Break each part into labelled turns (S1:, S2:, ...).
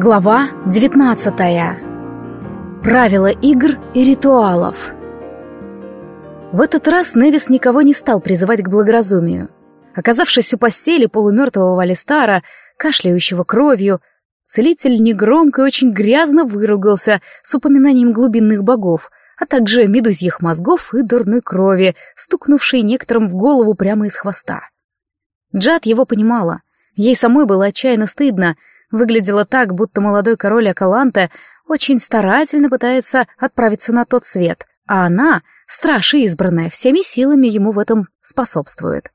S1: Глава 19. Правила игр и ритуалов. В этот раз Невис никого не стал призывать к благоразумию. Оказавшись у постели полумертвого Валистара, кашляющего кровью, целитель негромко и очень грязно выругался с упоминанием глубинных богов, а также медузьих мозгов и дурной крови, стукнувшей некоторым в голову прямо из хвоста. Джад его понимала. Ей самой было отчаянно стыдно, Выглядело так, будто молодой король Акаланте очень старательно пытается отправиться на тот свет, а она, страж и избранная, всеми силами ему в этом способствует.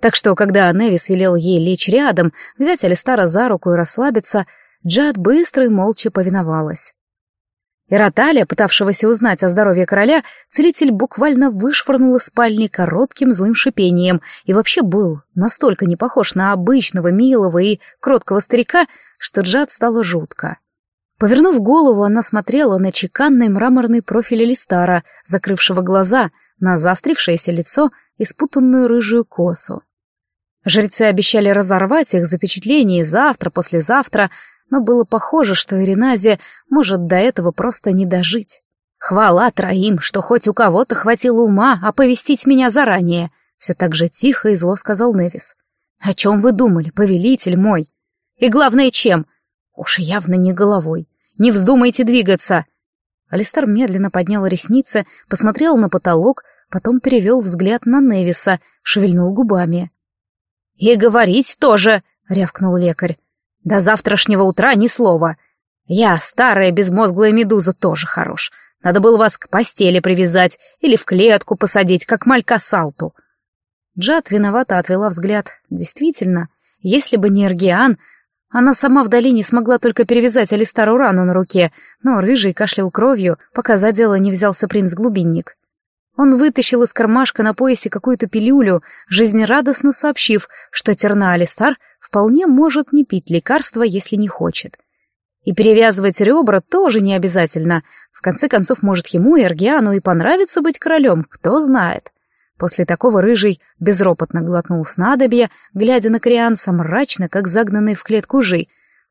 S1: Так что, когда Невис велел ей лечь рядом, взять Алистара за руку и расслабиться, Джад быстро и молча повиновалась. Ираталия, пытавшегося узнать о здоровье короля, целитель буквально вышвырнул из спальни коротким злым шипением и вообще был настолько не похож на обычного, милого и кроткого старика, что Джад стало жутко. Повернув голову, она смотрела на чеканный мраморный профиль Элистара, закрывшего глаза, на заострившееся лицо и спутанную рыжую косу. Жрецы обещали разорвать их запечатление завтра, послезавтра, но было похоже, что Ириназе может до этого просто не дожить. Хвала троим, что хоть у кого-то хватило ума оповестить меня заранее, все так же тихо и зло сказал Невис. О чем вы думали, повелитель мой? И главное, чем? Уж явно не головой. Не вздумайте двигаться. Алистар медленно поднял ресницы, посмотрел на потолок, потом перевел взгляд на Невиса, шевельнул губами. «И говорить тоже!» — рявкнул лекарь. До завтрашнего утра ни слова. Я, старая безмозглая медуза, тоже хорош. Надо было вас к постели привязать или в клетку посадить, как малька Салту. Джад виновато отвела взгляд. Действительно, если бы не Эргиан, она сама в долине смогла только перевязать Алистару рану на руке, но рыжий кашлял кровью, пока за дело не взялся принц-глубинник. Он вытащил из кармашка на поясе какую-то пилюлю, жизнерадостно сообщив, что терна Алистар вполне может не пить лекарства, если не хочет. И перевязывать ребра тоже не обязательно. В конце концов, может, ему и Эргиану и понравится быть королем, кто знает. После такого рыжий безропотно глотнул снадобье, глядя на Корианца мрачно, как загнанный в клетку жи,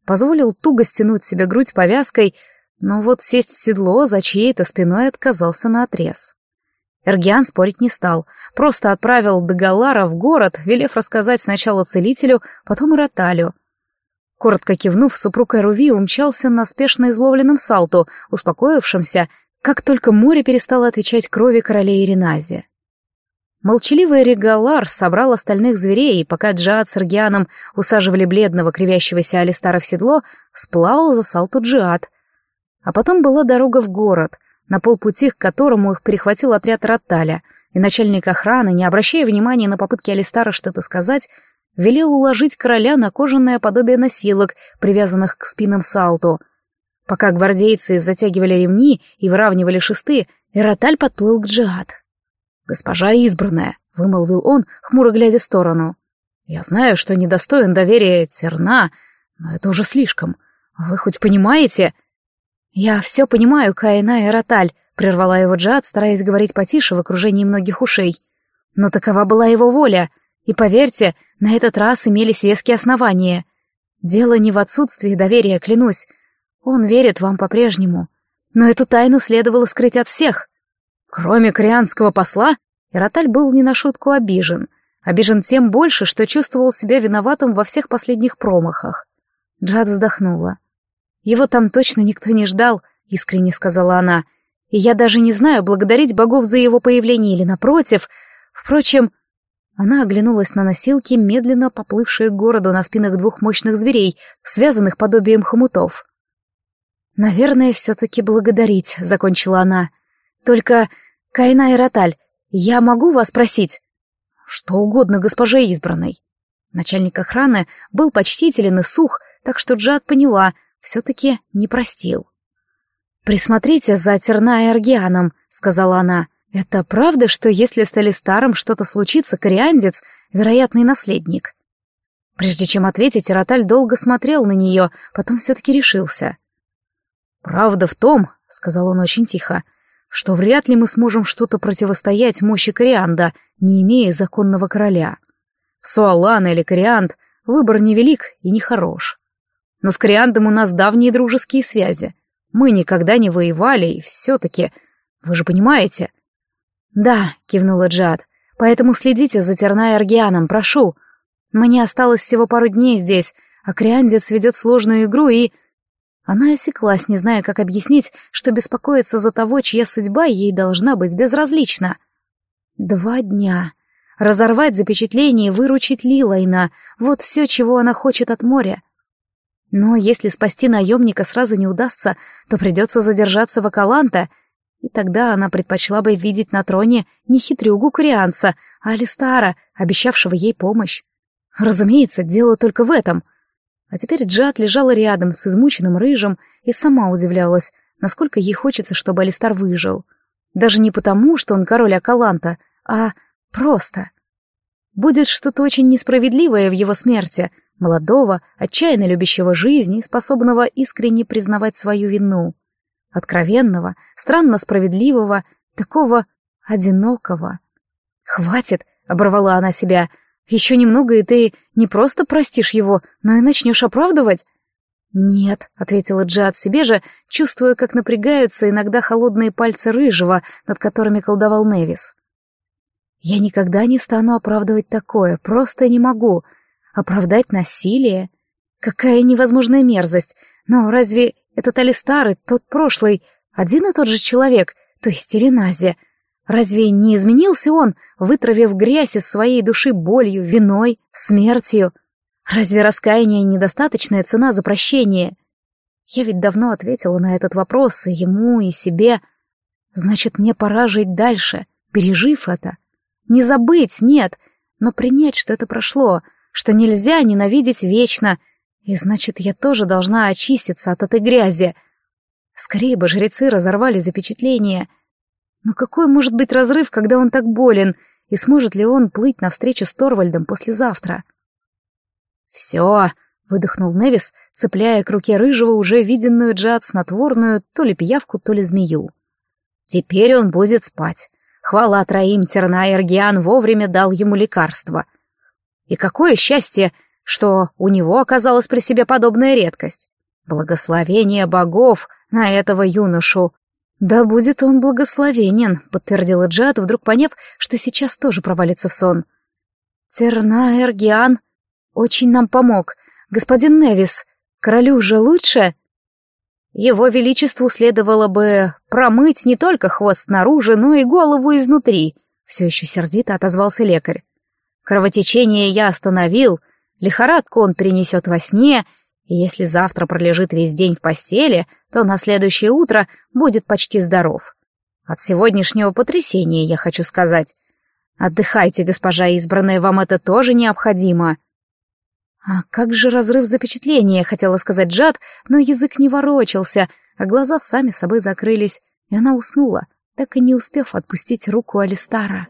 S1: позволил туго стянуть себе грудь повязкой, но вот сесть в седло за чьей-то спиной отказался наотрез. Эргиан спорить не стал, просто отправил Дагалара в город, велев рассказать сначала целителю, потом и Роталю. Коротко кивнув, супруг Эруви умчался на спешно изловленном салту, успокоившемся, как только море перестало отвечать крови королей Иринази. Молчаливый Регалар собрал остальных зверей, и пока Джиад с Эргианом усаживали бледного кривящегося Алистара в седло, сплавал за салту Джиад. А потом была дорога в город — на полпути к которому их перехватил отряд Ратталя, и начальник охраны, не обращая внимания на попытки Алистара что-то сказать, велел уложить короля на кожаное подобие носилок, привязанных к спинам Салту. Пока гвардейцы затягивали ремни и выравнивали шесты, Эраталь подплыл к Джиад. «Госпожа избранная», — вымолвил он, хмуро глядя в сторону. «Я знаю, что недостоин доверия Терна, но это уже слишком. Вы хоть понимаете...» «Я все понимаю, Каина и Роталь», — прервала его Джад, стараясь говорить потише в окружении многих ушей. «Но такова была его воля, и, поверьте, на этот раз имелись веские основания. Дело не в отсутствии доверия, клянусь. Он верит вам по-прежнему. Но эту тайну следовало скрыть от всех. Кроме корианского посла, Ироталь был не на шутку обижен. Обижен тем больше, что чувствовал себя виноватым во всех последних промахах. Джад вздохнула. Его там точно никто не ждал, искренне сказала она. И я даже не знаю, благодарить богов за его появление или напротив. Впрочем, она оглянулась на носилки, медленно поплывшие к городу на спинах двух мощных зверей, связанных подобием хомутов. «Наверное, все-таки благодарить», — закончила она. «Только, Кайна и Роталь, я могу вас просить?» «Что угодно госпоже избранной». Начальник охраны был почтителен и сух, так что Джад поняла — все-таки не простил. «Присмотрите за Терна и Аргианом», — сказала она. «Это правда, что если с Талистаром что-то случится, кориандец — вероятный наследник?» Прежде чем ответить, Роталь долго смотрел на нее, потом все-таки решился. «Правда в том», — сказал он очень тихо, — «что вряд ли мы сможем что-то противостоять мощи Корианда, не имея законного короля. Суалан или Корианд — выбор невелик и нехорош. Но с Кориандом у нас давние дружеские связи. Мы никогда не воевали, и все-таки... Вы же понимаете?» «Да», — кивнула Джад, — «поэтому следите за Терной Аргианом, прошу. Мне осталось всего пару дней здесь, а Криандец ведет сложную игру и...» Она осеклась, не зная, как объяснить, что беспокоится за того, чья судьба ей должна быть безразлична. Два дня. Разорвать запечатление и выручить Лилайна — вот все, чего она хочет от моря. Но если спасти наемника сразу не удастся, то придется задержаться в Акаланта, и тогда она предпочла бы видеть на троне не хитрюгу корианца, а Алистара, обещавшего ей помощь. Разумеется, дело только в этом. А теперь Джад лежала рядом с измученным рыжим и сама удивлялась, насколько ей хочется, чтобы Алистар выжил. Даже не потому, что он король Акаланта, а просто. Будет что-то очень несправедливое в его смерти — молодого, отчаянно любящего жизни, способного искренне признавать свою вину, откровенного, странно справедливого, такого одинокого. «Хватит!» — оборвала она себя. «Еще немного, и ты не просто простишь его, но и начнешь оправдывать?» «Нет», — ответила Джад себе же, чувствуя, как напрягаются иногда холодные пальцы рыжего, над которыми колдовал Невис. «Я никогда не стану оправдывать такое, просто не могу. Оправдать насилие? Какая невозможная мерзость! Но разве этот Алистар и тот прошлый один и тот же человек, то есть Иренази? Разве не изменился он, вытравив грязь из своей души болью, виной, смертью? Разве раскаяние недостаточная цена за прощение? Я ведь давно ответила на этот вопрос и ему, и себе. Значит, мне пора жить дальше, пережив это. Не забыть, нет, но принять, что это прошло — что нельзя ненавидеть вечно, и значит, я тоже должна очиститься от этой грязи. Скорее бы жрецы разорвали запечатление. Но какой может быть разрыв, когда он так болен, и сможет ли он плыть навстречу с Торвальдом послезавтра? «Все», — выдохнул Невис, цепляя к руке рыжего уже виденную Джад снотворную то ли пиявку, то ли змею. «Теперь он будет спать. Хвала троим, Терна Эргиан вовремя дал ему лекарство — и какое счастье, что у него оказалась при себе подобная редкость. Благословение богов на этого юношу. «Да будет он благословенен», — подтвердила Джад, вдруг поняв, что сейчас тоже провалится в сон. «Терна Эргиан очень нам помог. Господин Невис, королю же лучше?» Его Величеству следовало бы промыть не только хвост снаружи, но и голову изнутри, все еще сердито отозвался лекарь. Кровотечение я остановил, лихорадку он перенесет во сне, и если завтра пролежит весь день в постели, то на следующее утро будет почти здоров. От сегодняшнего потрясения, я хочу сказать. Отдыхайте, госпожа избранная, вам это тоже необходимо. А как же разрыв запечатления, хотела сказать Джад, но язык не ворочался, а глаза сами собой закрылись, и она уснула, так и не успев отпустить руку Алистара.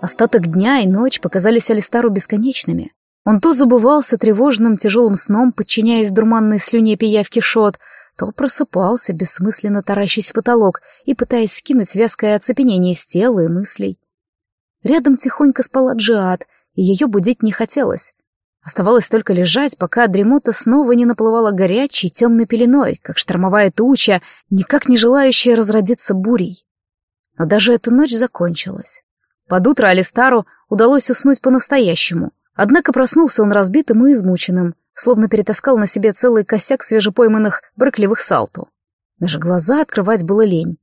S1: Остаток дня и ночь показались Алистару бесконечными. Он то забывался тревожным тяжелым сном, подчиняясь дурманной слюне пиявки шот, то просыпался, бессмысленно таращась в потолок и пытаясь скинуть вязкое оцепенение с тела и мыслей. Рядом тихонько спала Джиад, и ее будить не хотелось. Оставалось только лежать, пока дремота снова не наплывала горячей темной пеленой, как штормовая туча, никак не желающая разродиться бурей. Но даже эта ночь закончилась. Под утро Алистару удалось уснуть по-настоящему, однако проснулся он разбитым и измученным, словно перетаскал на себе целый косяк свежепойманных брыкливых салту. Даже глаза открывать было лень.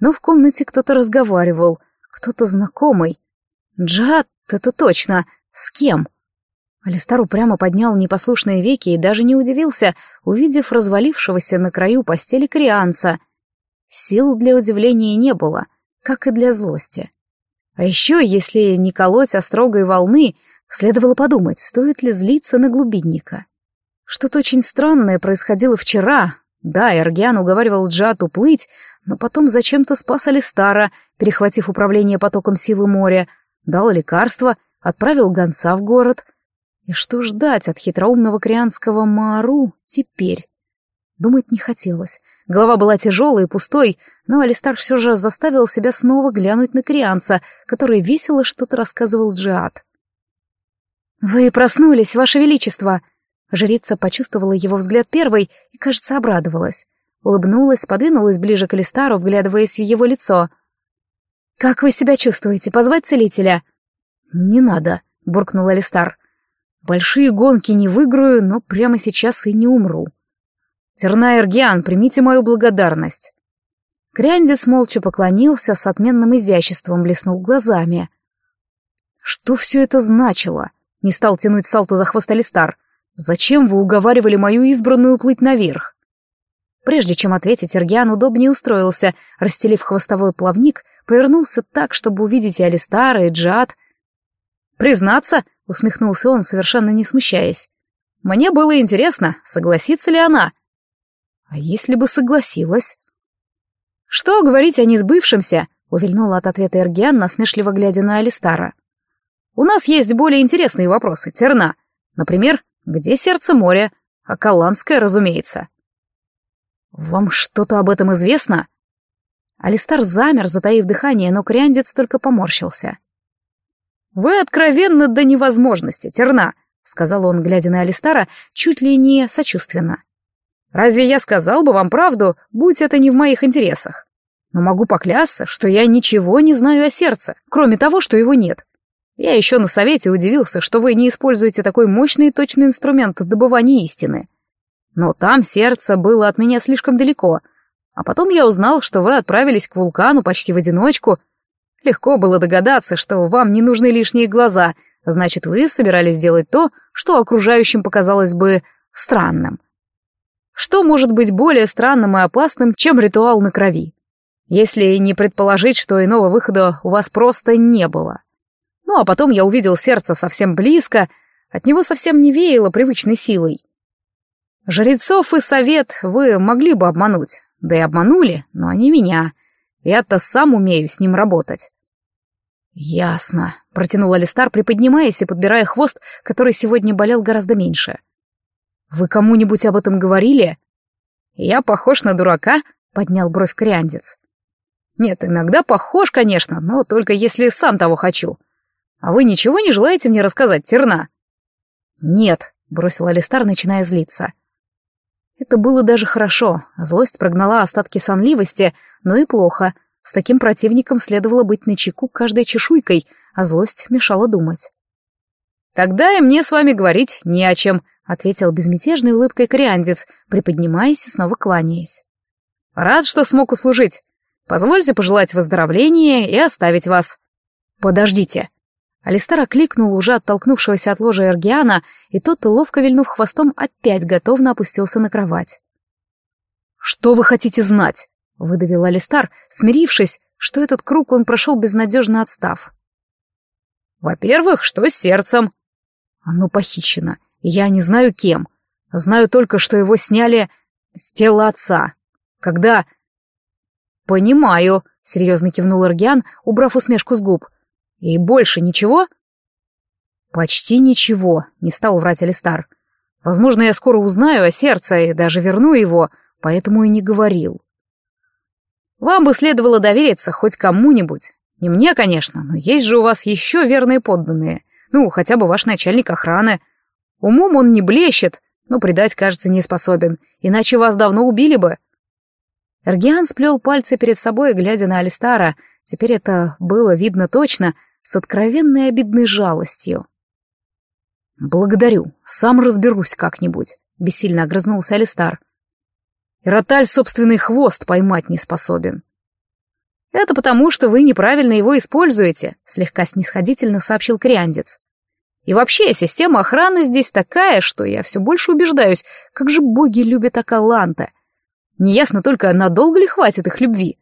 S1: Но в комнате кто-то разговаривал, кто-то знакомый. Джад, это точно, с кем? Алистар упрямо поднял непослушные веки и даже не удивился, увидев развалившегося на краю постели корианца. Сил для удивления не было, как и для злости. А еще, если не колоть острогой волны, следовало подумать, стоит ли злиться на глубинника. Что-то очень странное происходило вчера. Да, Эргиан уговаривал Джат уплыть, но потом зачем-то спас Алистара, перехватив управление потоком силы моря, дал лекарство, отправил гонца в город. И что ждать от хитроумного крианского Маару теперь? Думать не хотелось. Голова была тяжелой и пустой, но Алистар все же заставил себя снова глянуть на Крианца, который весело что-то рассказывал Джиад. «Вы проснулись, Ваше Величество!» Жрица почувствовала его взгляд первой и, кажется, обрадовалась. Улыбнулась, подвинулась ближе к Алистару, вглядываясь в его лицо. «Как вы себя чувствуете? Позвать целителя?» «Не надо», — буркнул Алистар. «Большие гонки не выиграю, но прямо сейчас и не умру». Терна Эргиан, примите мою благодарность. Кряндец молча поклонился, с отменным изяществом блеснул глазами. Что все это значило? Не стал тянуть салту за хвост Алистар. Зачем вы уговаривали мою избранную плыть наверх? Прежде чем ответить, Эргиан удобнее устроился, расстелив хвостовой плавник, повернулся так, чтобы увидеть и Алистара, и Джад. «Признаться», — усмехнулся он, совершенно не смущаясь, — «мне было интересно, согласится ли она». А если бы согласилась? Что говорить о несбывшемся? Увильнула от ответа Эргиан, насмешливо глядя на Алистара. У нас есть более интересные вопросы, Терна. Например, где сердце моря? А Каланское, разумеется. Вам что-то об этом известно? Алистар замер, затаив дыхание, но Кряндец только поморщился. «Вы откровенно до невозможности, Терна», — сказал он, глядя на Алистара, чуть ли не сочувственно. Разве я сказал бы вам правду, будь это не в моих интересах? Но могу поклясться, что я ничего не знаю о сердце, кроме того, что его нет. Я еще на совете удивился, что вы не используете такой мощный и точный инструмент добывания истины. Но там сердце было от меня слишком далеко. А потом я узнал, что вы отправились к вулкану почти в одиночку. Легко было догадаться, что вам не нужны лишние глаза, значит, вы собирались делать то, что окружающим показалось бы странным — что может быть более странным и опасным, чем ритуал на крови? Если не предположить, что иного выхода у вас просто не было. Ну а потом я увидел сердце совсем близко, от него совсем не веяло привычной силой. Жрецов и совет вы могли бы обмануть, да и обманули, но не меня. Я-то сам умею с ним работать. «Ясно», — протянул Алистар, приподнимаясь и подбирая хвост, который сегодня болел гораздо меньше. — «Вы кому-нибудь об этом говорили?» «Я похож на дурака?» — поднял бровь кориандец. «Нет, иногда похож, конечно, но только если сам того хочу. А вы ничего не желаете мне рассказать, Терна?» «Нет», — бросил Алистар, начиная злиться. Это было даже хорошо. Злость прогнала остатки сонливости, но и плохо. С таким противником следовало быть начеку каждой чешуйкой, а злость мешала думать. «Тогда и мне с вами говорить не о чем», — ответил безмятежной улыбкой кориандец, приподнимаясь и снова кланяясь. «Рад, что смог услужить. Позвольте пожелать выздоровления и оставить вас». «Подождите». Алистар окликнул уже оттолкнувшегося от ложа Эргиана, и тот, ловко вильнув хвостом, опять готовно опустился на кровать. «Что вы хотите знать?» — выдавил Алистар, смирившись, что этот круг он прошел безнадежно отстав. «Во-первых, что с сердцем?» «Оно похищено, я не знаю кем. Знаю только, что его сняли с тела отца. Когда... Понимаю, серьезно кивнул Эргиан, убрав усмешку с губ. И больше ничего? Почти ничего, не стал врать Алистар. Возможно, я скоро узнаю о сердце и даже верну его, поэтому и не говорил. Вам бы следовало довериться хоть кому-нибудь. Не мне, конечно, но есть же у вас еще верные подданные. Ну, хотя бы ваш начальник охраны — Умом он не блещет, но предать, кажется, не способен, иначе вас давно убили бы. Эргиан сплел пальцы перед собой, глядя на Алистара, теперь это было видно точно, с откровенной обидной жалостью. «Благодарю, сам разберусь как-нибудь», — бессильно огрызнулся Алистар. «Ироталь собственный хвост поймать не способен». «Это потому, что вы неправильно его используете», — слегка снисходительно сообщил Криандец. И вообще, система охраны здесь такая, что я все больше убеждаюсь, как же боги любят Акаланта. Неясно только, надолго ли хватит их любви.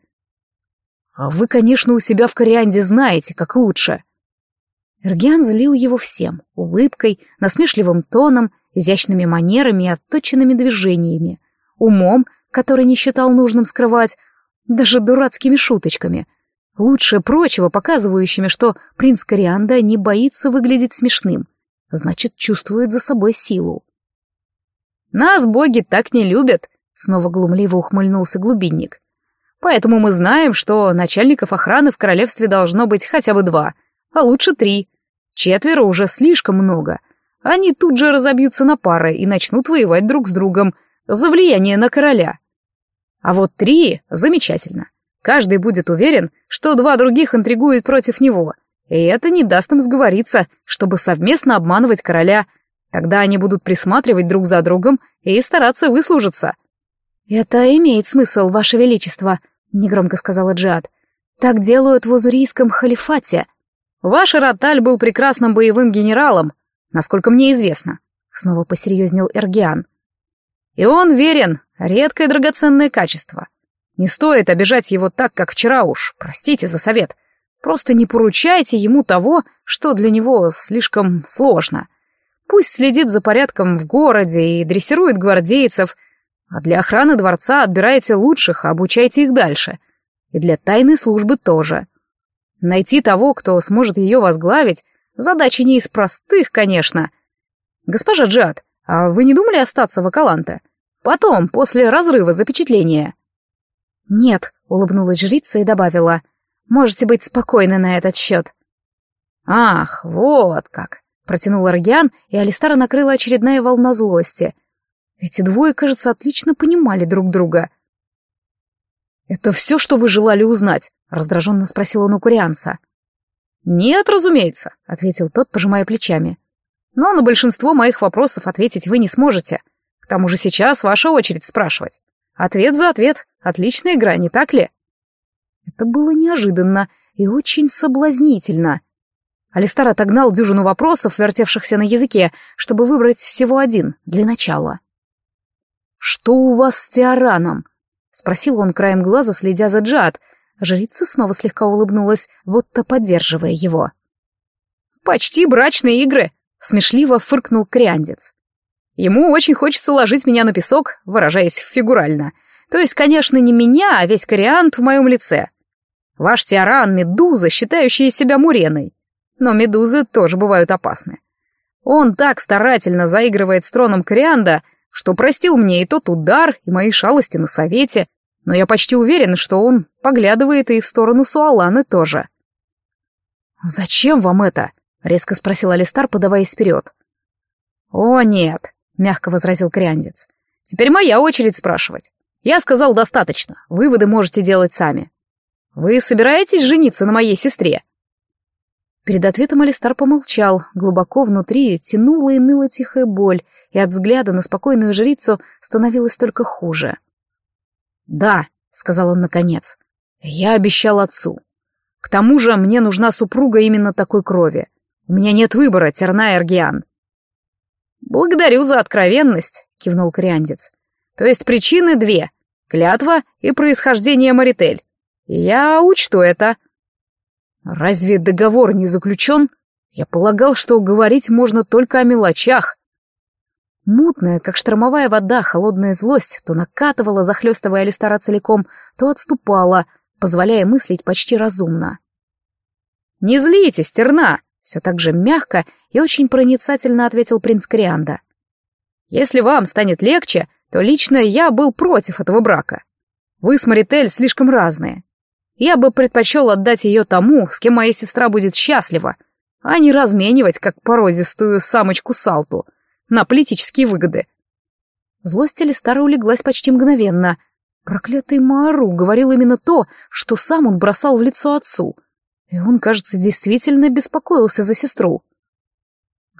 S1: А вы, конечно, у себя в Корианде знаете, как лучше. Эргиан злил его всем — улыбкой, насмешливым тоном, изящными манерами и отточенными движениями, умом, который не считал нужным скрывать, даже дурацкими шуточками — лучше прочего показывающими, что принц Корианда не боится выглядеть смешным, значит, чувствует за собой силу. «Нас боги так не любят», — снова глумливо ухмыльнулся глубинник. Поэтому мы знаем, что начальников охраны в королевстве должно быть хотя бы два, а лучше три. Четверо уже слишком много. Они тут же разобьются на пары и начнут воевать друг с другом за влияние на короля. А вот три — замечательно. Каждый будет уверен, что два других интригуют против него, и это не даст им сговориться, чтобы совместно обманывать короля. Тогда они будут присматривать друг за другом и стараться выслужиться. «Это имеет смысл, Ваше Величество», — негромко сказала Джиад. «Так делают в Узурийском халифате». «Ваш Роталь был прекрасным боевым генералом, насколько мне известно», — снова посерьезнел Эргиан. «И он верен, редкое драгоценное качество. Не стоит обижать его так, как вчера уж, простите за совет. Просто не поручайте ему того, что для него слишком сложно. Пусть следит за порядком в городе и дрессирует гвардейцев, а для охраны дворца отбирайте лучших, обучайте их дальше. И для тайной службы тоже. Найти того, кто сможет ее возглавить, задача не из простых, конечно. Госпожа Джад, а вы не думали остаться в Акаланте? Потом, после разрыва запечатления. «Нет», — улыбнулась жрица и добавила, «можете быть спокойны на этот счет». «Ах, вот как!» — протянул Аргиан, и Алистара накрыла очередная волна злости. Эти двое, кажется, отлично понимали друг друга. «Это все, что вы желали узнать?» — раздраженно спросил он у курианца. «Нет, разумеется», — ответил тот, пожимая плечами. «Но на большинство моих вопросов ответить вы не сможете. К тому же сейчас ваша очередь спрашивать. Ответ за ответ. Отличная игра, не так ли? Это было неожиданно и очень соблазнительно. Алистар отогнал дюжину вопросов, вертевшихся на языке, чтобы выбрать всего один, для начала. «Что у вас с Тиараном?» — спросил он краем глаза, следя за Джад. Жрица снова слегка улыбнулась, будто поддерживая его. «Почти брачные игры!» — смешливо фыркнул Криандец. Ему очень хочется уложить меня на песок, выражаясь фигурально. То есть, конечно, не меня, а весь кориант в моем лице. Ваш Тиаран — медуза, считающая себя муреной. Но медузы тоже бывают опасны. Он так старательно заигрывает с троном корианда, что простил мне и тот удар, и мои шалости на совете, но я почти уверен, что он поглядывает и в сторону Суаланы тоже. «Зачем вам это?» — резко спросил Алистар, подаваясь вперед. «О, нет, мягко возразил Кряндец. Теперь моя очередь спрашивать. Я сказал достаточно, выводы можете делать сами. Вы собираетесь жениться на моей сестре? Перед ответом Алистар помолчал, глубоко внутри тянула и ныла тихая боль, и от взгляда на спокойную жрицу становилось только хуже. «Да», — сказал он наконец, — «я обещал отцу. К тому же мне нужна супруга именно такой крови. У меня нет выбора, Терна Эргиан. «Благодарю за откровенность», — кивнул Кориандец. «То есть причины две — клятва и происхождение Маритель. Я учту это». «Разве договор не заключен? Я полагал, что говорить можно только о мелочах». Мутная, как штормовая вода, холодная злость то накатывала, захлестывая Алистара целиком, то отступала, позволяя мыслить почти разумно. «Не злитесь, терна!» Все так же мягко и очень проницательно ответил принц Крианда. «Если вам станет легче, то лично я был против этого брака. Вы с Маритель слишком разные. Я бы предпочел отдать ее тому, с кем моя сестра будет счастлива, а не разменивать, как порозистую самочку Салту, на политические выгоды». Злость Алистара улеглась почти мгновенно. Проклятый Мару говорил именно то, что сам он бросал в лицо отцу — и он, кажется, действительно беспокоился за сестру.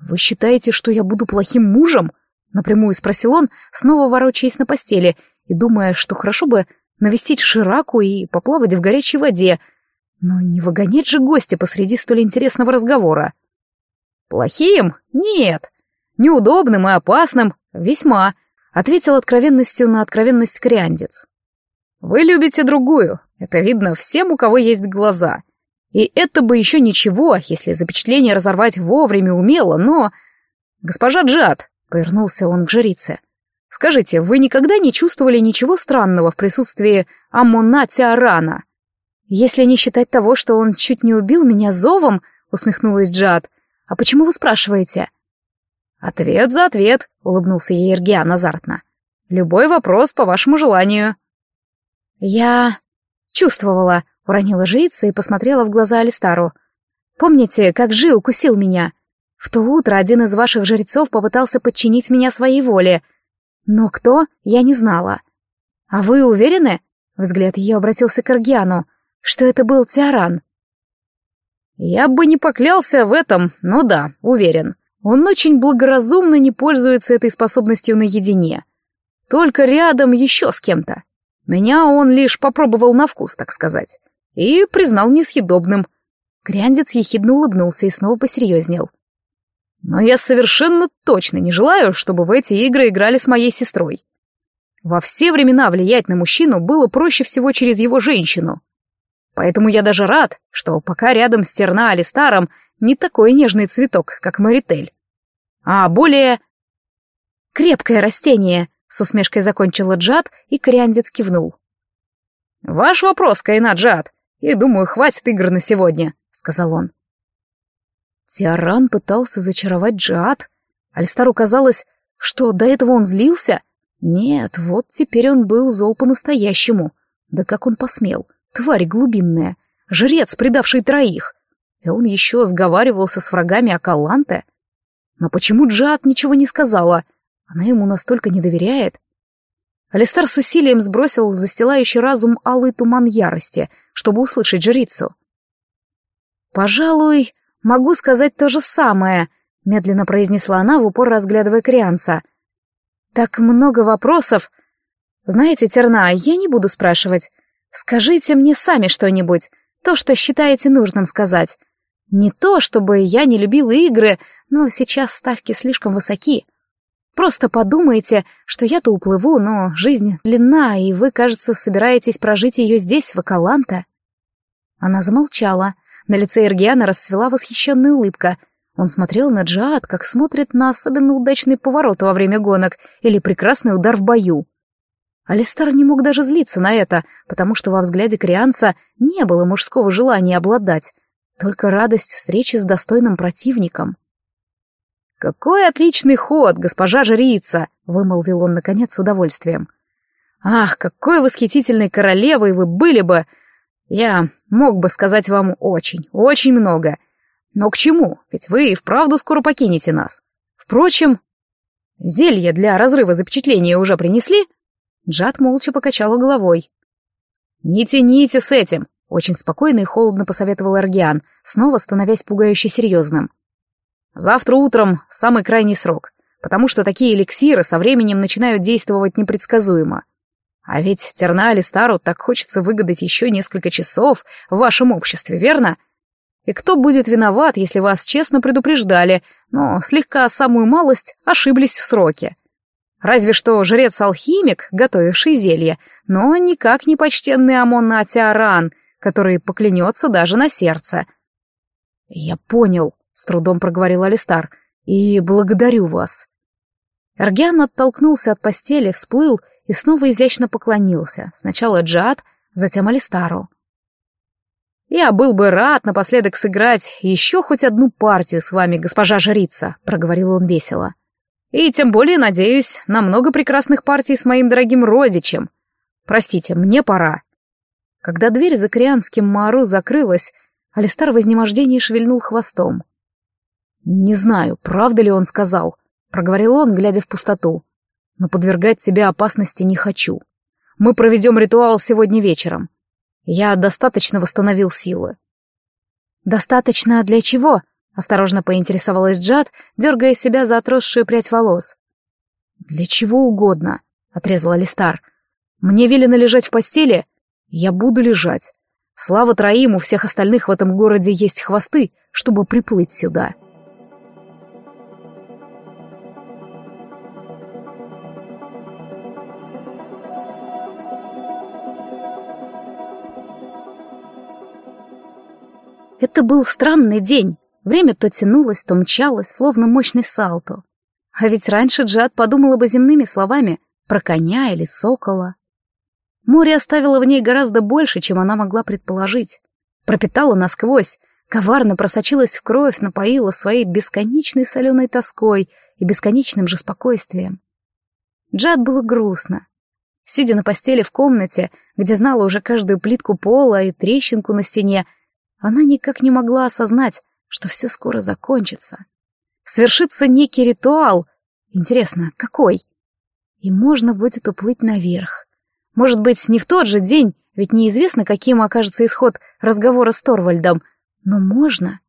S1: «Вы считаете, что я буду плохим мужем?» — напрямую спросил он, снова ворочаясь на постели и думая, что хорошо бы навестить Шираку и поплавать в горячей воде, но не выгонять же гостя посреди столь интересного разговора. «Плохим? Нет. Неудобным и опасным? Весьма», — ответил откровенностью на откровенность Кориандец. «Вы любите другую. Это видно всем, у кого есть глаза. И это бы еще ничего, если запечатление разорвать вовремя умело, но... Госпожа Джад, повернулся он к жрице, скажите, вы никогда не чувствовали ничего странного в присутствии Амона Тиарана? Если не считать того, что он чуть не убил меня зовом, усмехнулась Джад. А почему вы спрашиваете? Ответ за ответ, улыбнулся ей Эргиан азартно. Любой вопрос по вашему желанию». «Я чувствовала», — уронила жрица и посмотрела в глаза Алистару. «Помните, как Жи укусил меня? В то утро один из ваших жрецов попытался подчинить меня своей воле. Но кто, я не знала. А вы уверены?» Взгляд ее обратился к Аргиану, что это был Тиаран. «Я бы не поклялся в этом, но да, уверен. Он очень благоразумно не пользуется этой способностью наедине. Только рядом еще с кем-то. Меня он лишь попробовал на вкус, так сказать, и признал несъедобным. Гряндец ехидно улыбнулся и снова посерьезнел. Но я совершенно точно не желаю, чтобы в эти игры играли с моей сестрой. Во все времена влиять на мужчину было проще всего через его женщину. Поэтому я даже рад, что пока рядом с Терна Алистаром не такой нежный цветок, как Маритель, а более... «Крепкое растение», — с усмешкой закончила Джад, и Кориандец кивнул. «Ваш вопрос, Кайна Джад, и, думаю, хватит игр на сегодня», — сказал он. Тиаран пытался зачаровать Джад. Алистару казалось, что до этого он злился. Нет, вот теперь он был зол по-настоящему. Да как он посмел? Тварь глубинная, жрец, предавший троих. И он еще сговаривался с врагами Акаланте. Но почему Джад ничего не сказала? Она ему настолько не доверяет. Алистар с усилием сбросил застилающий разум алый туман ярости, чтобы услышать жрицу. «Пожалуй, могу сказать то же самое», — медленно произнесла она, в упор разглядывая Крианца. «Так много вопросов. Знаете, Терна, я не буду спрашивать. Скажите мне сами что-нибудь, то, что считаете нужным сказать. Не то, чтобы я не любила игры, но сейчас ставки слишком высоки. Просто подумайте, что я-то уплыву, но жизнь длинна, и вы, кажется, собираетесь прожить ее здесь, в Акаланте. Она замолчала. На лице Иргиана расцвела восхищенная улыбка. Он смотрел на Джаат, как смотрит на особенно удачный поворот во время гонок или прекрасный удар в бою. Алистар не мог даже злиться на это, потому что во взгляде Крианца не было мужского желания обладать, только радость встречи с достойным противником. «Какой отличный ход, госпожа жрица!» — вымолвил он, наконец, с удовольствием. «Ах, какой восхитительной королевой вы были бы! Я мог бы сказать вам очень, очень много. Но к чему? Ведь вы и вправду скоро покинете нас. Впрочем, зелье для разрыва запечатления уже принесли?» Джад молча покачала головой. «Не тяните с этим!» — очень спокойно и холодно посоветовал Аргиан, снова становясь пугающе серьезным. «Завтра утром самый крайний срок, потому что такие эликсиры со временем начинают действовать непредсказуемо. А ведь Тернали Стару так хочется выгадать еще несколько часов в вашем обществе, верно? И кто будет виноват, если вас честно предупреждали, но слегка самую малость ошиблись в сроке?» Разве что жрец-алхимик, готовивший зелье, но никак не почтенный Амон Атиаран, который поклянется даже на сердце. «Я понял», — с трудом проговорил Алистар, — «и благодарю вас». Эргиан оттолкнулся от постели, всплыл и снова изящно поклонился. Сначала Джад, затем Алистару. «Я был бы рад напоследок сыграть еще хоть одну партию с вами, госпожа жрица», — проговорил он весело. И тем более, надеюсь, на много прекрасных партий с моим дорогим родичем. Простите, мне пора. Когда дверь за корианским Мару закрылась, Алистар в изнемождении шевельнул хвостом. «Не знаю, правда ли он сказал», — проговорил он, глядя в пустоту. «Но подвергать тебя опасности не хочу. Мы проведем ритуал сегодня вечером. Я достаточно восстановил силы». «Достаточно для чего?» Осторожно поинтересовалась Джад, дергая себя за отросшую прядь волос. «Для чего угодно», — отрезала Листар. «Мне велено лежать в постели? Я буду лежать. Слава троим, у всех остальных в этом городе есть хвосты, чтобы приплыть сюда». Это был странный день. Время то тянулось, то мчалось, словно мощный салто. А ведь раньше Джад подумала бы земными словами про коня или сокола. Море оставило в ней гораздо больше, чем она могла предположить. Пропитала насквозь, коварно просочилась в кровь, напоила своей бесконечной соленой тоской и бесконечным же спокойствием. Джад было грустно. Сидя на постели в комнате, где знала уже каждую плитку пола и трещинку на стене, она никак не могла осознать, что все скоро закончится. Свершится некий ритуал. Интересно, какой? И можно будет уплыть наверх. Может быть, не в тот же день, ведь неизвестно, каким окажется исход разговора с Торвальдом, но можно.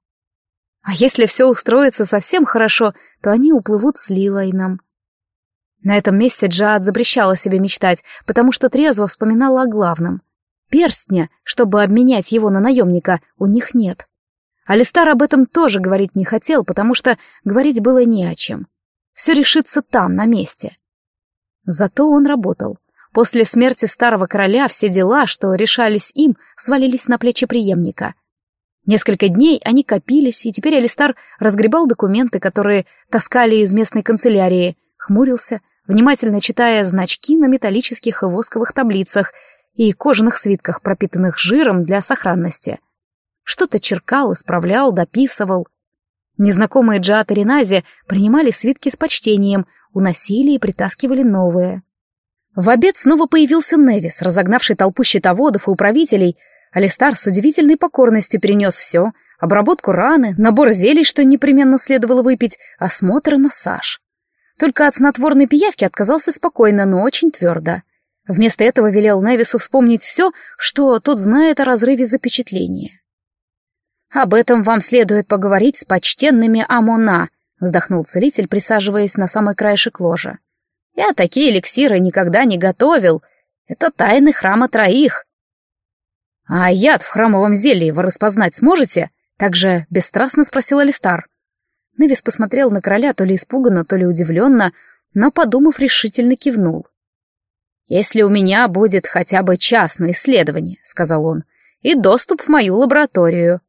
S1: А если все устроится совсем хорошо, то они уплывут с Лилайном. На этом месте Джад запрещала себе мечтать, потому что трезво вспоминала о главном. Перстня, чтобы обменять его на наемника, у них нет. Алистар об этом тоже говорить не хотел, потому что говорить было не о чем. Все решится там, на месте. Зато он работал. После смерти старого короля все дела, что решались им, свалились на плечи преемника. Несколько дней они копились, и теперь Алистар разгребал документы, которые таскали из местной канцелярии, хмурился, внимательно читая значки на металлических и восковых таблицах и кожаных свитках, пропитанных жиром для сохранности. Что-то черкал, исправлял, дописывал. Незнакомые Джаат и Ренази принимали свитки с почтением, уносили и притаскивали новые. В обед снова появился Невис, разогнавший толпу счетоводов и управителей — Алистар с удивительной покорностью перенес все, обработку раны, набор зелий, что непременно следовало выпить, осмотр и массаж. Только от снотворной пиявки отказался спокойно, но очень твердо. Вместо этого велел Невису вспомнить все, что тот знает о разрыве запечатления. «Об этом вам следует поговорить с почтенными Амона», — вздохнул целитель, присаживаясь на самый краешек ложа. «Я такие эликсиры никогда не готовил. Это тайны храма троих. «А яд в храмовом зелье вы распознать сможете?» Также бесстрастно спросил Алистар. Невис посмотрел на короля то ли испуганно, то ли удивленно, но, подумав, решительно кивнул. «Если у меня будет хотя бы час на исследование», — сказал он, — «и доступ в мою лабораторию».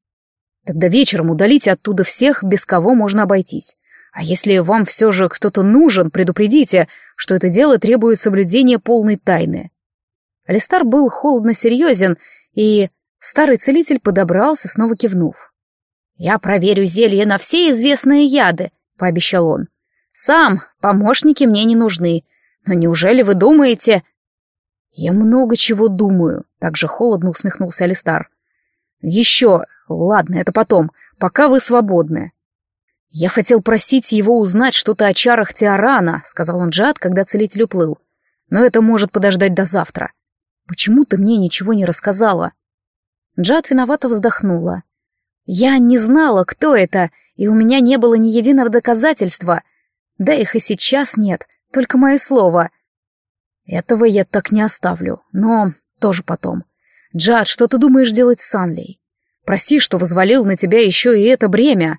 S1: «Тогда вечером удалите оттуда всех, без кого можно обойтись. А если вам все же кто-то нужен, предупредите, что это дело требует соблюдения полной тайны». Алистар был холодно серьезен и старый целитель подобрался, снова кивнув. «Я проверю зелье на все известные яды», — пообещал он. «Сам помощники мне не нужны. Но неужели вы думаете...» «Я много чего думаю», — также холодно усмехнулся Алистар. «Еще... Ладно, это потом, пока вы свободны». «Я хотел просить его узнать что-то о чарах Тиарана», — сказал он Джад, когда целитель уплыл. «Но это может подождать до завтра. Почему ты мне ничего не рассказала?» Джад виновато вздохнула. «Я не знала, кто это, и у меня не было ни единого доказательства. Да их и сейчас нет, только мое слово». «Этого я так не оставлю, но тоже потом. Джад, что ты думаешь делать с Санлей? Прости, что возвалил на тебя еще и это бремя».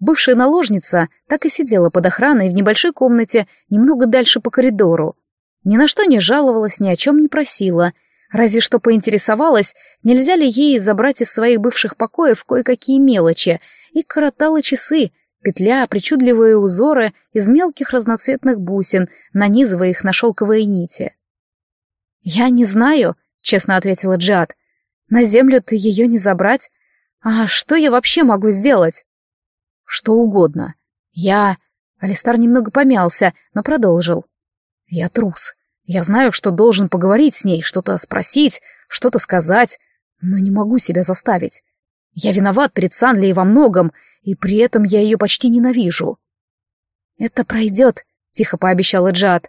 S1: Бывшая наложница так и сидела под охраной в небольшой комнате немного дальше по коридору, ни на что не жаловалась, ни о чем не просила. Разве что поинтересовалась, нельзя ли ей забрать из своих бывших покоев кое-какие мелочи, и коротала часы, петля причудливые узоры из мелких разноцветных бусин, нанизывая их на шелковые нити. «Я не знаю», — честно ответила Джад. «На землю ты ее не забрать. А что я вообще могу сделать?» «Что угодно. Я...» Алистар немного помялся, но продолжил. Я трус. Я знаю, что должен поговорить с ней, что-то спросить, что-то сказать, но не могу себя заставить. Я виноват перед Санли во многом, и при этом я ее почти ненавижу. «Это пройдет», — тихо пообещала Джад.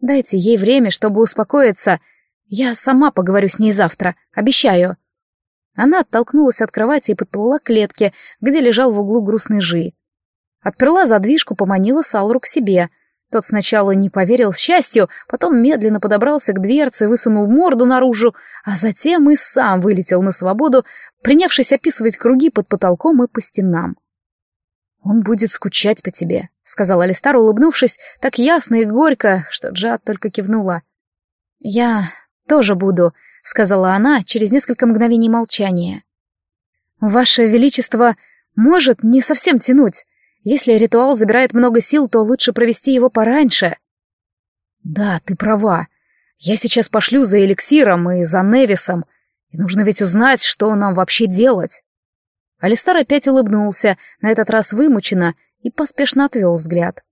S1: «Дайте ей время, чтобы успокоиться. Я сама поговорю с ней завтра, обещаю». Она оттолкнулась от кровати и подплыла к клетке, где лежал в углу грустный Жи. Отперла задвижку, поманила Салру к себе — тот сначала не поверил счастью, потом медленно подобрался к дверце, высунул морду наружу, а затем и сам вылетел на свободу, принявшись описывать круги под потолком и по стенам. «Он будет скучать по тебе», — сказал Алистар, улыбнувшись так ясно и горько, что Джад только кивнула. «Я тоже буду», — сказала она через несколько мгновений молчания. «Ваше Величество может не совсем тянуть. Если ритуал забирает много сил, то лучше провести его пораньше. Да, ты права. Я сейчас пошлю за эликсиром и за Невисом. И нужно ведь узнать, что нам вообще делать. Алистар опять улыбнулся, на этот раз вымученно, и поспешно отвел взгляд.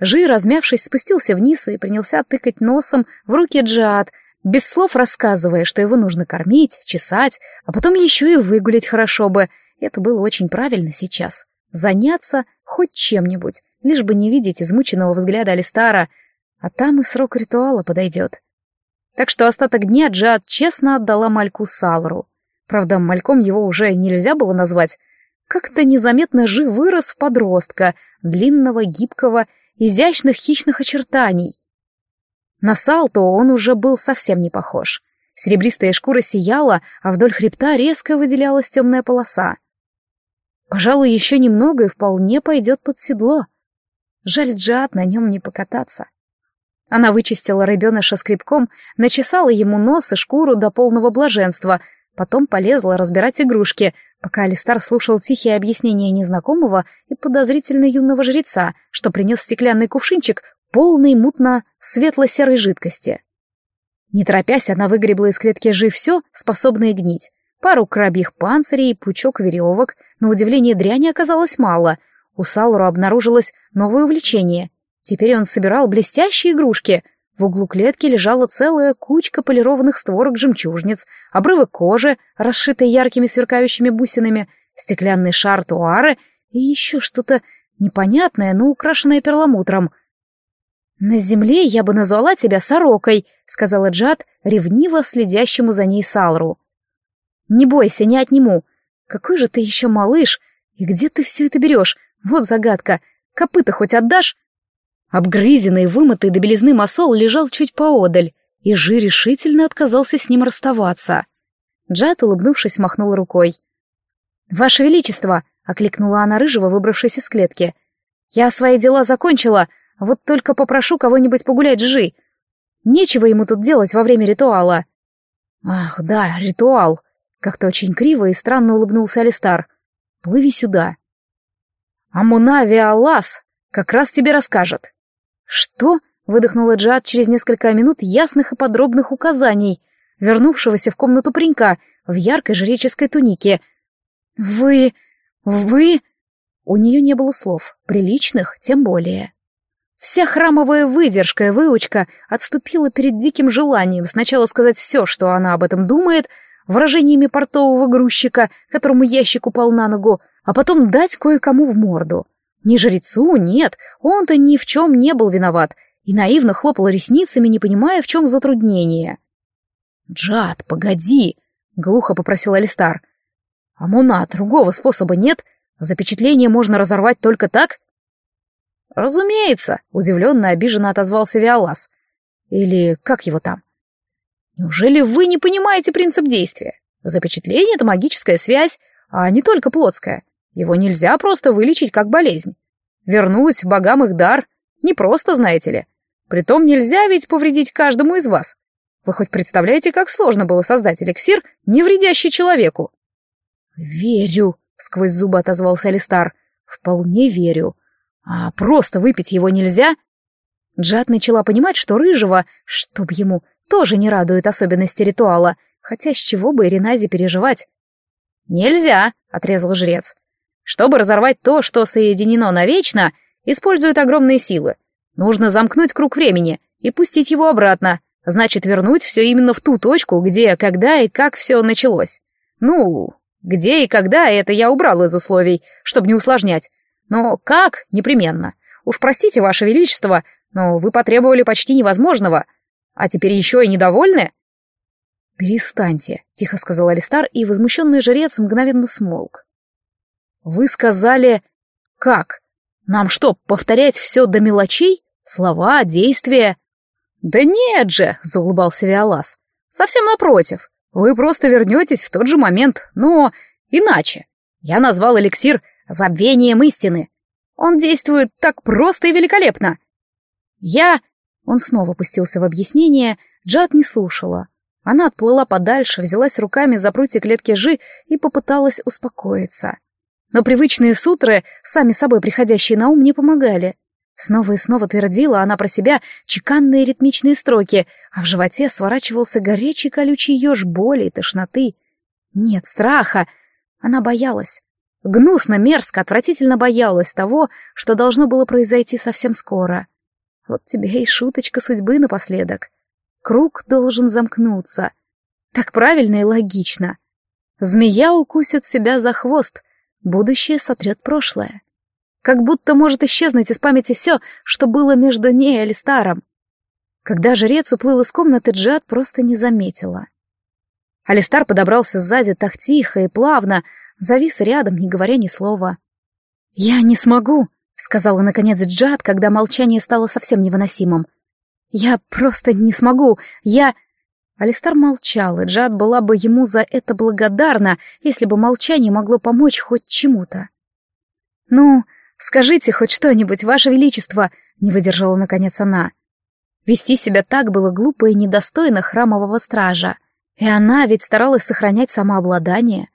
S1: Жи, размявшись, спустился вниз и принялся тыкать носом в руки Джад, без слов рассказывая, что его нужно кормить, чесать, а потом еще и выгулять хорошо бы. Это было очень правильно сейчас. Заняться хоть чем-нибудь, лишь бы не видеть измученного взгляда Алистара, а там и срок ритуала подойдет. Так что остаток дня Джад честно отдала мальку Салру. Правда, мальком его уже нельзя было назвать. Как-то незаметно Жи вырос в подростка, длинного, гибкого, изящных хищных очертаний. На Салто он уже был совсем не похож. Серебристая шкура сияла, а вдоль хребта резко выделялась темная полоса. Пожалуй, еще немного и вполне пойдет под седло. Жаль, Джиат на нем не покататься. Она вычистила рыбеныша скребком, начесала ему нос и шкуру до полного блаженства, потом полезла разбирать игрушки, пока Алистар слушал тихие объяснения незнакомого и подозрительно юного жреца, что принес стеклянный кувшинчик, полный мутно-светло-серой жидкости. Не торопясь, она выгребла из клетки жи все, способное гнить. Пару крабьих панцирей, пучок веревок. На удивление дряни оказалось мало. У Салуру обнаружилось новое увлечение. Теперь он собирал блестящие игрушки. В углу клетки лежала целая кучка полированных створок жемчужниц, обрывы кожи, расшитые яркими сверкающими бусинами, стеклянный шар туары и еще что-то непонятное, но украшенное перламутром — «На земле я бы назвала тебя сорокой», — сказала Джад, ревниво следящему за ней Салру. «Не бойся, не отниму. Какой же ты еще малыш, и где ты все это берешь? Вот загадка. Копыта хоть отдашь?» Обгрызенный, вымытый до белизны масол лежал чуть поодаль, и Жи решительно отказался с ним расставаться. Джад, улыбнувшись, махнул рукой. «Ваше Величество!» — окликнула она рыжего, выбравшись из клетки. «Я свои дела закончила, — вот только попрошу кого-нибудь погулять с Жи. Нечего ему тут делать во время ритуала. Ах, да, ритуал. Как-то очень криво и странно улыбнулся Алистар. Плыви сюда. Амуна Виалас как раз тебе расскажет. Что? Выдохнула Джад через несколько минут ясных и подробных указаний, вернувшегося в комнату паренька в яркой жреческой тунике. «Вы... вы...» У нее не было слов, приличных тем более. Вся храмовая выдержка и выучка отступила перед диким желанием сначала сказать все, что она об этом думает, выражениями портового грузчика, которому ящик упал на ногу, а потом дать кое-кому в морду. Не жрецу, нет, он-то ни в чем не был виноват, и наивно хлопал ресницами, не понимая, в чем затруднение. «Джад, погоди!» — глухо попросил Алистар. «Амуна, другого способа нет? Запечатление можно разорвать только так?» «Разумеется», — удивленно обиженно отозвался Виолас. «Или как его там?» «Неужели вы не понимаете принцип действия? Запечатление — это магическая связь, а не только плотская. Его нельзя просто вылечить как болезнь. Вернуть богам их дар не просто, знаете ли. Притом нельзя ведь повредить каждому из вас. Вы хоть представляете, как сложно было создать эликсир, не вредящий человеку?» «Верю», — сквозь зубы отозвался Алистар. «Вполне верю. А просто выпить его нельзя? Джад начала понимать, что рыжего, чтоб ему, тоже не радует особенности ритуала, хотя с чего бы Ириназе переживать? «Нельзя», — отрезал жрец. «Чтобы разорвать то, что соединено навечно, используют огромные силы. Нужно замкнуть круг времени и пустить его обратно, значит, вернуть все именно в ту точку, где, когда и как все началось. Ну, где и когда, это я убрал из условий, чтобы не усложнять. Но как? Непременно. Уж простите, Ваше Величество, но вы потребовали почти невозможного. А теперь еще и недовольны?» «Перестаньте», — тихо сказал Алистар, и возмущенный жрец мгновенно смолк. «Вы сказали... Как? Нам что, повторять все до мелочей? Слова, действия?» «Да нет же», — заулыбался Виолас. «Совсем напротив. Вы просто вернетесь в тот же момент, но иначе. Я назвал эликсир забвением истины. Он действует так просто и великолепно. Я... Он снова пустился в объяснение, Джад не слушала. Она отплыла подальше, взялась руками за прутья клетки Жи и попыталась успокоиться. Но привычные сутры, сами собой приходящие на ум, не помогали. Снова и снова твердила она про себя чеканные ритмичные строки, а в животе сворачивался горячий колючий еж боли и тошноты. Нет страха. Она боялась. Гнусно, мерзко, отвратительно боялась того, что должно было произойти совсем скоро. Вот тебе и шуточка судьбы напоследок. Круг должен замкнуться. Так правильно и логично. Змея укусит себя за хвост, будущее сотрет прошлое. Как будто может исчезнуть из памяти все, что было между ней и Алистаром. Когда жрец уплыл из комнаты, Джад просто не заметила. Алистар подобрался сзади так тихо и плавно, завис рядом, не говоря ни слова. «Я не смогу», — сказала наконец Джад, когда молчание стало совсем невыносимым. «Я просто не смогу. Я...» Алистар молчал, и Джад была бы ему за это благодарна, если бы молчание могло помочь хоть чему-то. «Ну, скажите хоть что-нибудь, Ваше Величество», — не выдержала наконец она. Вести себя так было глупо и недостойно храмового стража. И она ведь старалась сохранять самообладание.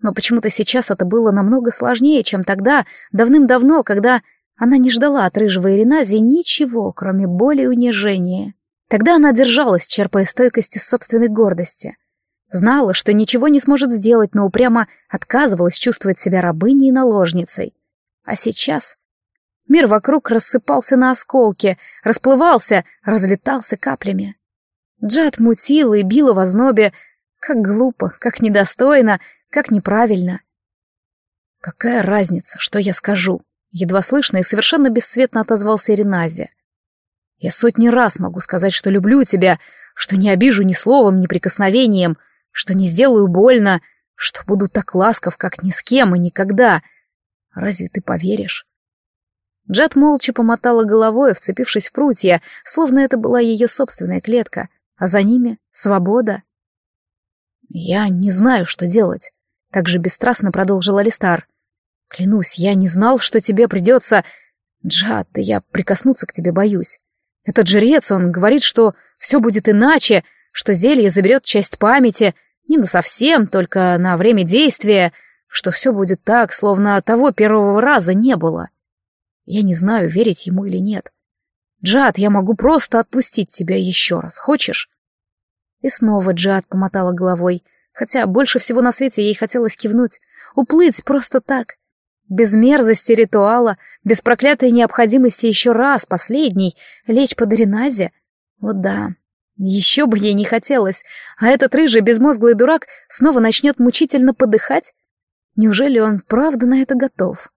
S1: Но почему-то сейчас это было намного сложнее, чем тогда, давным-давно, когда она не ждала от рыжего Иринази ничего, кроме боли и унижения. Тогда она держалась, черпая стойкость из собственной гордости. Знала, что ничего не сможет сделать, но упрямо отказывалась чувствовать себя рабыней и наложницей. А сейчас Мир вокруг рассыпался на осколки, расплывался, разлетался каплями. Джад мутила и била в ознобе. Как глупо, как недостойно, как неправильно. «Какая разница, что я скажу?» Едва слышно и совершенно бесцветно отозвался Ренази. «Я сотни раз могу сказать, что люблю тебя, что не обижу ни словом, ни прикосновением, что не сделаю больно, что буду так ласков, как ни с кем и никогда. Разве ты поверишь?» Джет молча помотала головой, вцепившись в прутья, словно это была ее собственная клетка, а за ними — свобода. «Я не знаю, что делать», — также бесстрастно продолжил Алистар. «Клянусь, я не знал, что тебе придется... Джад, я прикоснуться к тебе боюсь. Этот жрец, он говорит, что все будет иначе, что зелье заберет часть памяти, не на совсем, только на время действия, что все будет так, словно того первого раза не было. Я не знаю, верить ему или нет. Джад, я могу просто отпустить тебя еще раз, хочешь? И снова Джад помотала головой, хотя больше всего на свете ей хотелось кивнуть, уплыть просто так. Без мерзости ритуала, без проклятой необходимости еще раз, последний, лечь под Реназе. Вот да, еще бы ей не хотелось, а этот рыжий безмозглый дурак снова начнет мучительно подыхать? Неужели он правда на это готов?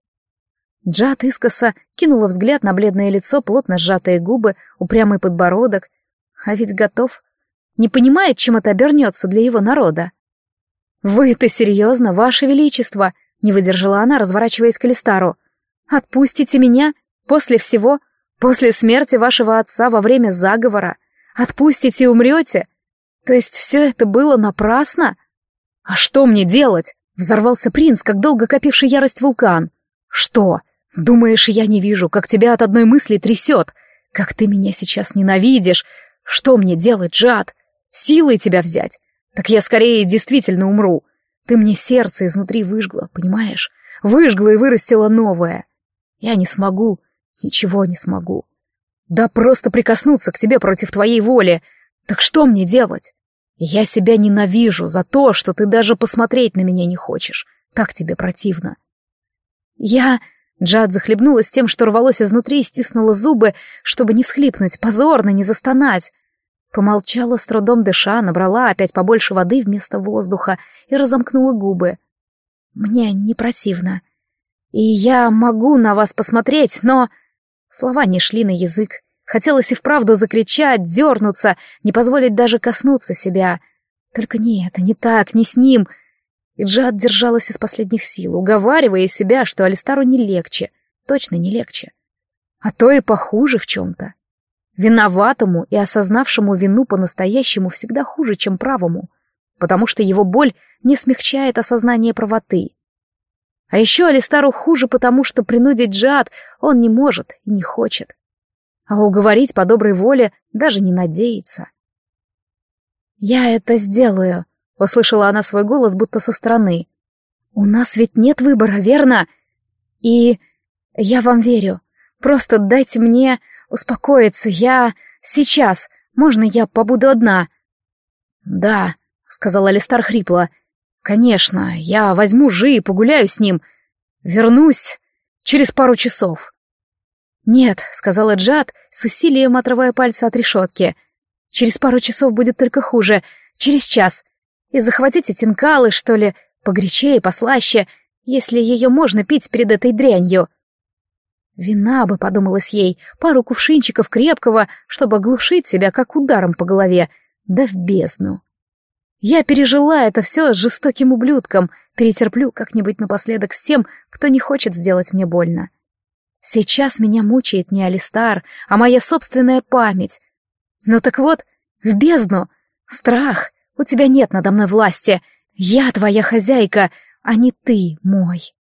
S1: Джад искоса кинула взгляд на бледное лицо, плотно сжатые губы, упрямый подбородок. А ведь готов. Не понимает, чем это обернется для его народа. «Вы это серьезно, ваше величество?» — не выдержала она, разворачиваясь к Алистару. «Отпустите меня? После всего? После смерти вашего отца во время заговора? Отпустите и умрете? То есть все это было напрасно?» «А что мне делать?» — взорвался принц, как долго копивший ярость вулкан. «Что? Думаешь, я не вижу, как тебя от одной мысли трясет? Как ты меня сейчас ненавидишь? Что мне делать, Джад? Силой тебя взять? Так я скорее действительно умру. Ты мне сердце изнутри выжгла, понимаешь? Выжгла и вырастила новое. Я не смогу, ничего не смогу. Да просто прикоснуться к тебе против твоей воли. Так что мне делать? Я себя ненавижу за то, что ты даже посмотреть на меня не хочешь. Так тебе противно. Я... Джад захлебнулась тем, что рвалось изнутри и стиснула зубы, чтобы не всхлипнуть, позорно, не застонать. Помолчала, с трудом дыша, набрала опять побольше воды вместо воздуха и разомкнула губы. «Мне не противно. И я могу на вас посмотреть, но...» Слова не шли на язык. Хотелось и вправду закричать, дернуться, не позволить даже коснуться себя. Только нет, не так, не с ним — и Джад держалась из последних сил, уговаривая себя, что Алистару не легче, точно не легче. А то и похуже в чем-то. Виноватому и осознавшему вину по-настоящему всегда хуже, чем правому, потому что его боль не смягчает осознание правоты. А еще Алистару хуже, потому что принудить Джад он не может и не хочет. А уговорить по доброй воле даже не надеется. «Я это сделаю», Услышала она свой голос будто со стороны. «У нас ведь нет выбора, верно? И я вам верю. Просто дайте мне успокоиться. Я сейчас. Можно я побуду одна?» «Да», — сказала Алистар хрипло. «Конечно, я возьму Жи и погуляю с ним. Вернусь через пару часов». «Нет», — сказала Джад, с усилием отрывая пальцы от решетки. «Через пару часов будет только хуже. Через час. И захватите тинкалы, что ли, погорячее, послаще, если ее можно пить перед этой дрянью». Вина бы, подумалось ей, пару кувшинчиков крепкого, чтобы оглушить себя, как ударом по голове, да в бездну. Я пережила это все с жестоким ублюдком, перетерплю как-нибудь напоследок с тем, кто не хочет сделать мне больно. Сейчас меня мучает не Алистар, а моя собственная память. Ну так вот, в бездну. Страх. У тебя нет надо мной власти. Я твоя хозяйка, а не ты мой.